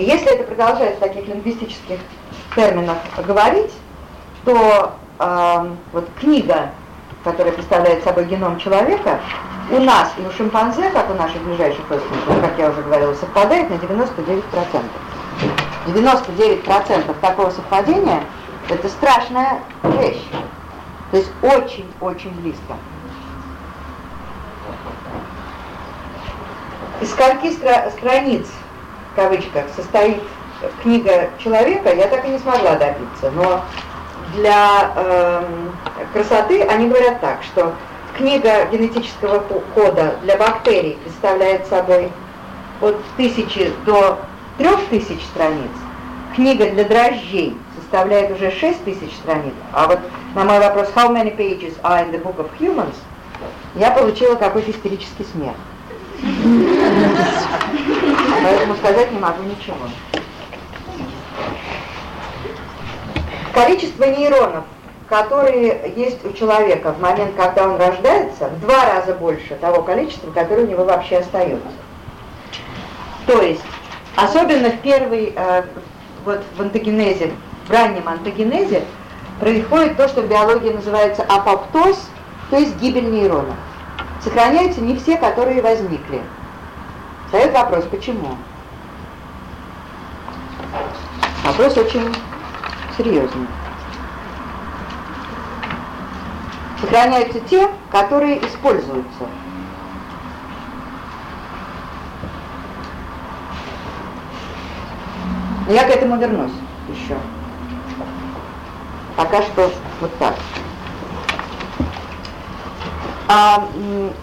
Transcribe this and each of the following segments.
И если это продолжать в таких лингвистических терминах говорить, то э, вот книга, которая представляет собой геном человека, у нас и у шимпанзе, как у наших ближайших родственников, как я уже говорила, совпадает на 99%. 99% такого совпадения – это страшная вещь. То есть очень-очень близко. Из скольки стра страниц, в кавычках, состоит книга человека, я так и не смогла добиться. Но для э, красоты они говорят так, что книга генетического кода для бактерий представляет собой от тысячи до трех тысяч страниц. Книга для дрожжей составляет уже 6 тысяч страниц. А вот на мой вопрос «How many pages are in the book of humans?» я получила какой-то истерический смех. Поэтому сказать не могу ничего. Количество нейронов, которые есть у человека в момент, когда он рождается, в два раза больше того количества, которое у него вообще остается. То есть, особенно в первый, э, вот в антогенезе, в раннем антогенезе, происходит то, что в биологии называется апоптоз, то есть гибель нейронов. Сохраняются не все, которые возникли. Встает вопрос, почему? Вопрос очень серьезный. Сохраняются те, которые используются. Я к этому вернусь еще. Пока что вот так. А,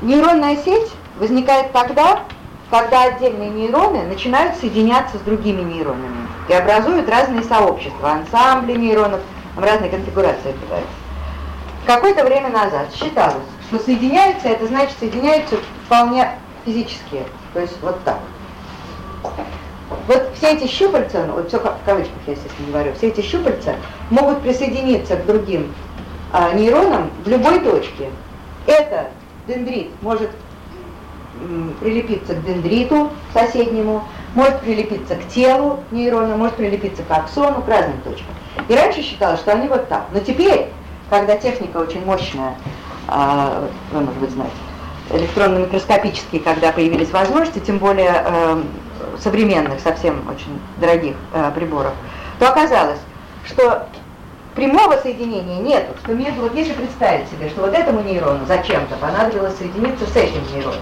нейронная сеть возникает тогда, когда отдельные нейроны начинают соединяться с другими нейронами и образуют разные сообщества, ансамбли нейронов, в разной конфигурации это бывает. Какое-то время назад считалось, что соединяются, это значит соединяются вполне физически, то есть вот так. Вот все эти щупальца, ну, вот все в кавычках я, естественно, говорю, все эти щупальца могут присоединиться к другим а, нейронам в любой точке. Это дендрит может прилепиться к дендриту соседнему, может прилепиться к телу нейрона, может прилепиться к аксону, к разным точкам. И раньше считалось, что они вот так. Но теперь, когда техника очень мощная, а, вы, может быть, знаете, электронно-микроскопические, когда появились возможности, тем более э, современных, совсем очень дорогих э, приборов, то оказалось, что прямого соединения нет. Что между, вот если представить себе, что вот этому нейрону зачем-то понадобилось соединиться с этим нейроном,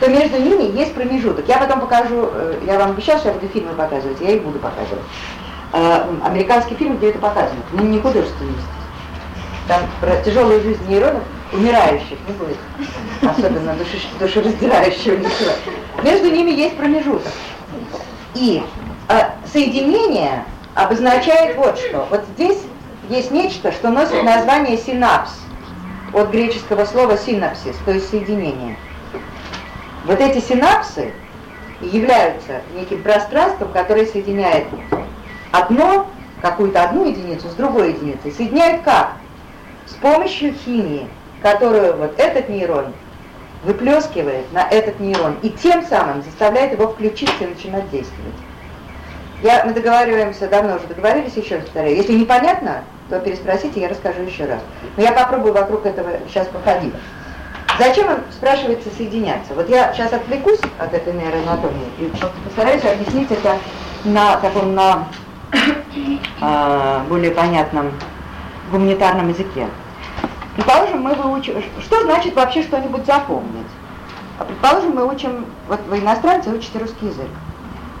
то между ними есть промежуток. Я потом покажу, э, я вам обещал, что я буду фильмы показывать, я их буду показывать. Э, американский фильм, где это показано, ну не художественный, там про тяжелую жизнь нейронов, умирающих не будет, особенно душераздирающего ничего. Между ними есть промежуток. И э, соединение обозначает вот что. Вот здесь есть нечто, что носит название синапс, от греческого слова синапсис, то есть соединение. Вот эти синапсы являются неким пространством, которое соединяет одно, какую-то одну единицу с другой единицей. Соединяет как? С помощью химии, которую вот этот нейрон выплескивает на этот нейрон и тем самым заставляет его включиться и начинать действовать. Я, мы договариваемся, давно уже договорились, еще раз повторяю. Если непонятно, то переспросите, я расскажу еще раз. Но я попробую вокруг этого сейчас походить. Зачем он, спрашивается, соединяться? Вот я сейчас отвлекусь от этой нейроанатомии и постараюсь объяснить это на таком, на э, более понятном гуманитарном языке. Предположим, мы выучим, что значит вообще что-нибудь запомнить? А предположим, мы учим, вот вы иностранцы учите русский язык.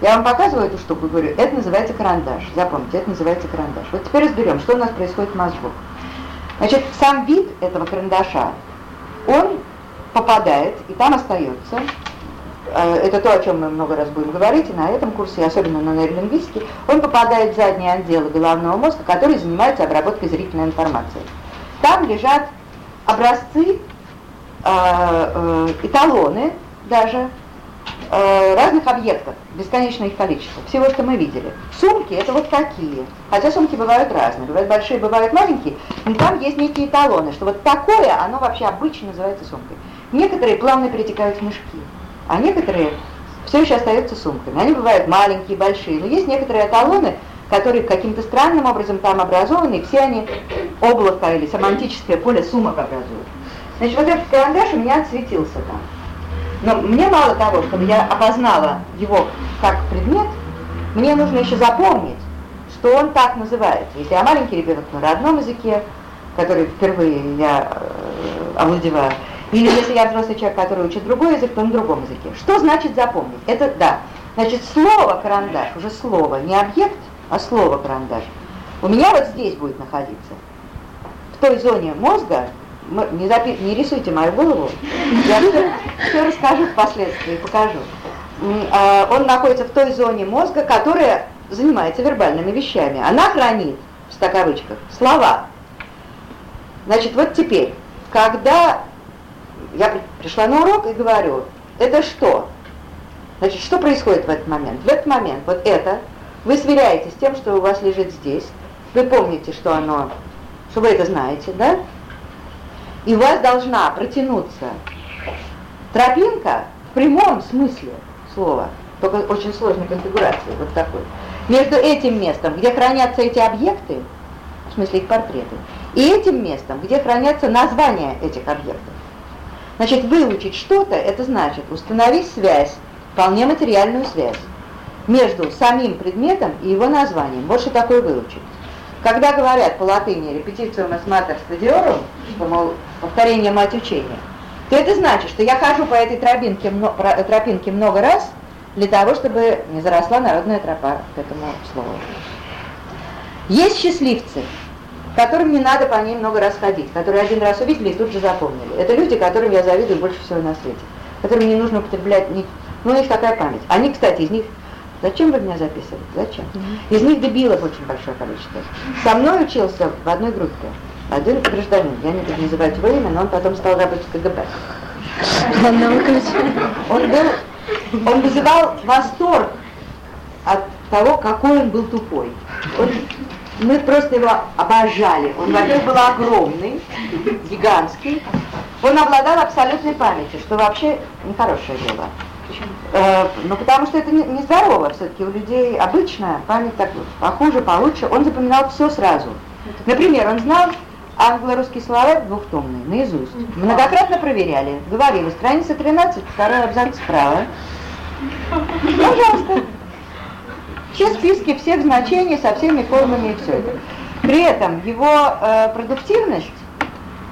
Я вам показываю эту штуку, говорю, это называется карандаш. Запомните, это называется карандаш. Вот теперь разберем, что у нас происходит в мозгу. Значит, сам вид этого карандаша, он попадает и там остается. Э, это то, о чем мы много раз будем говорить, и на этом курсе, особенно на нейролингвистике, он попадает в задние отделы головного мозга, который занимается обработкой зрительной информации. Там лежат образцы, э, э, эталоны даже э, разных объектов, бесконечное их количество, всего, что мы видели. Сумки это вот такие, хотя сумки бывают разные, бывают большие, бывают маленькие, но там есть некие эталоны, что вот такое, оно вообще обычно называется сумкой. Некоторые плавно перетекают в мешки, а некоторые все еще остаются сумками. Они бывают маленькие, большие, но есть некоторые эталоны, которые каким-то странным образом там образованы, и все они облако или семантическое поле сумок образуют. Значит, вот этот карандаш у меня отсветился там. Но мне мало того, чтобы я опознала его как предмет, мне нужно еще запомнить, что он так называется. Если я маленький ребенок на родном языке, который впервые я э, овладеваю, или если я взрослый человек, который учит другой язык, то на другом языке. Что значит запомнить? Это да. Значит, слово карандаш, уже слово, не объект, а слово карандаш. У меня вот здесь будет находиться. В той зоне мозга, не, запи не рисуйте мою голову, я все, все расскажу впоследствии, покажу. А, он находится в той зоне мозга, которая занимается вербальными вещами. Она хранит, в стакавычках, слова. Значит, вот теперь, когда я пришла на урок и говорю, это что? Значит, что происходит в этот момент? В этот момент вот это вы сверяете с тем, что у вас лежит здесь. Вы помните, что оно, что вы это знаете, да? И у вас должна протянуться тропинка в прямом смысле слова, только очень сложной конфигурации, вот такой. Между этим местом, где хранятся эти объекты, в смысле их портреты, и этим местом, где хранятся названия этих объектов. Значит, выучить что-то, это значит установить связь, вполне материальную связь, между самим предметом и его названием. Больше такое выучить. Когда говорят по латыни «репетициум эс матер стадиорум», что, мол, повторение мать учения, то это значит, что я хожу по этой тропинке, тропинке много раз для того, чтобы не заросла народная тропа к этому слову. Есть счастливцы, которым не надо по ней много раз ходить, которые один раз увидели и тут же запомнили. Это люди, которым я завидую больше всего на свете, которым не нужно употреблять, ни... ну у них такая память. Они, кстати, из них Зачем вы меня записываете? Зачем? Из них дебилов очень большое количество. Со мной учился в одной группе один гражданин, я не буду называть его имя, но он потом стал работать в КГБ. Он был, он вызывал восторг от того, какой он был тупой. Он мы просто его обожали. Он, во-первых, был огромный, гигантский. Он обладал абсолютной памятью, что вообще нехорошее дело. Э, ну, потому что это нездорово. Не Все-таки у людей обычная память так похуже, получше. Он запоминал все сразу. Например, он знал англо-русский словарь двухтомный, наизусть. Многократно проверяли. Говорили, страница 13, второй абзац справа. Пожалуйста. Все списки всех значений со всеми формами и все это. При этом его э, продуктивность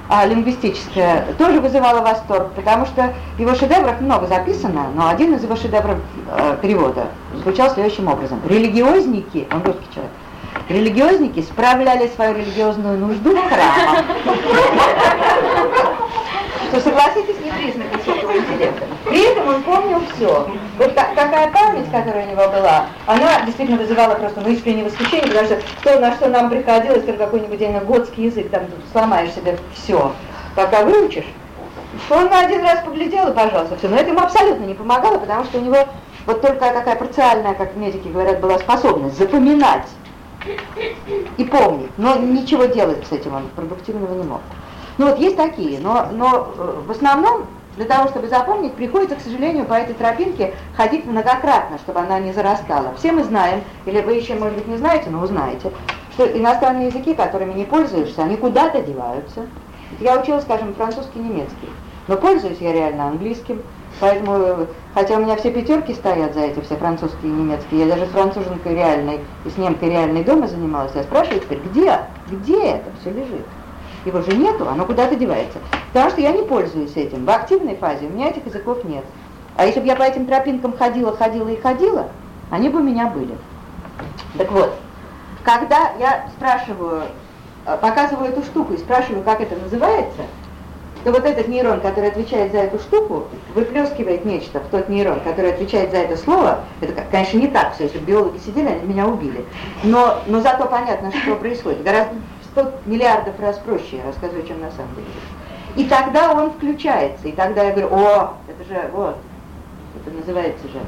а, лингвистическая тоже вызывала восторг, потому что его шедевров много записано, но один из его шедевров э, перевода звучал следующим образом. Религиозники, он русский человек, религиозники справляли свою религиозную нужду в храмах что, согласитесь, не признак высокого интеллекта. При этом он помнил все. Вот та, такая память, которая у него была, она действительно вызывала просто ну, искреннее восхищение, потому что то, на что нам приходилось, как какой-нибудь готский язык, там сломаешь себе все, пока выучишь, он на один раз поглядел и, пожалуйста, все. Но это ему абсолютно не помогало, потому что у него вот только такая парциальная, как медики говорят, была способность запоминать и помнить, но ничего делать с этим он продуктивного не мог. Ну вот есть такие, но, но э, в основном для того, чтобы запомнить, приходится, к сожалению, по этой тропинке ходить многократно, чтобы она не зарастала. Все мы знаем, или вы еще, может быть, не знаете, но узнаете, что иностранные языки, которыми не пользуешься, они куда-то деваются. Я учила, скажем, французский, немецкий, но пользуюсь я реально английским, поэтому, хотя у меня все пятерки стоят за эти, все французские и немецкие, я даже с француженкой реальной и с немкой реальной дома занималась, я спрашиваю теперь, где, где это все лежит? Его же нету, оно куда-то девается. Потому что я не пользуюсь этим. В активной фазе у меня этих языков нет. А если бы я по этим тропинкам ходила, ходила и ходила, они бы у меня были. Так вот, когда я спрашиваю, э, показываю эту штуку и спрашиваю, как это называется, то вот этот нейрон, который отвечает за эту штуку, выплескивает нечто в тот нейрон, который отвечает за это слово. Это, конечно, не так все, если биологи сидели, они меня убили. Но, но зато понятно, что происходит. Гораздо 100 миллиардов раз проще я рассказываю, чем на самом деле. И тогда он включается, и тогда я говорю, о, это же, вот, это называется же,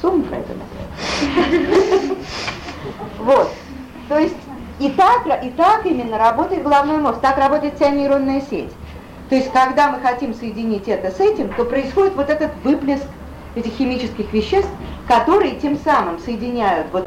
сумка это называется. Вот, то есть и так, и так именно работает головной мозг, так работает вся нейронная сеть. То есть, когда мы хотим соединить это с этим, то происходит вот этот выплеск этих химических веществ, которые тем самым соединяют вот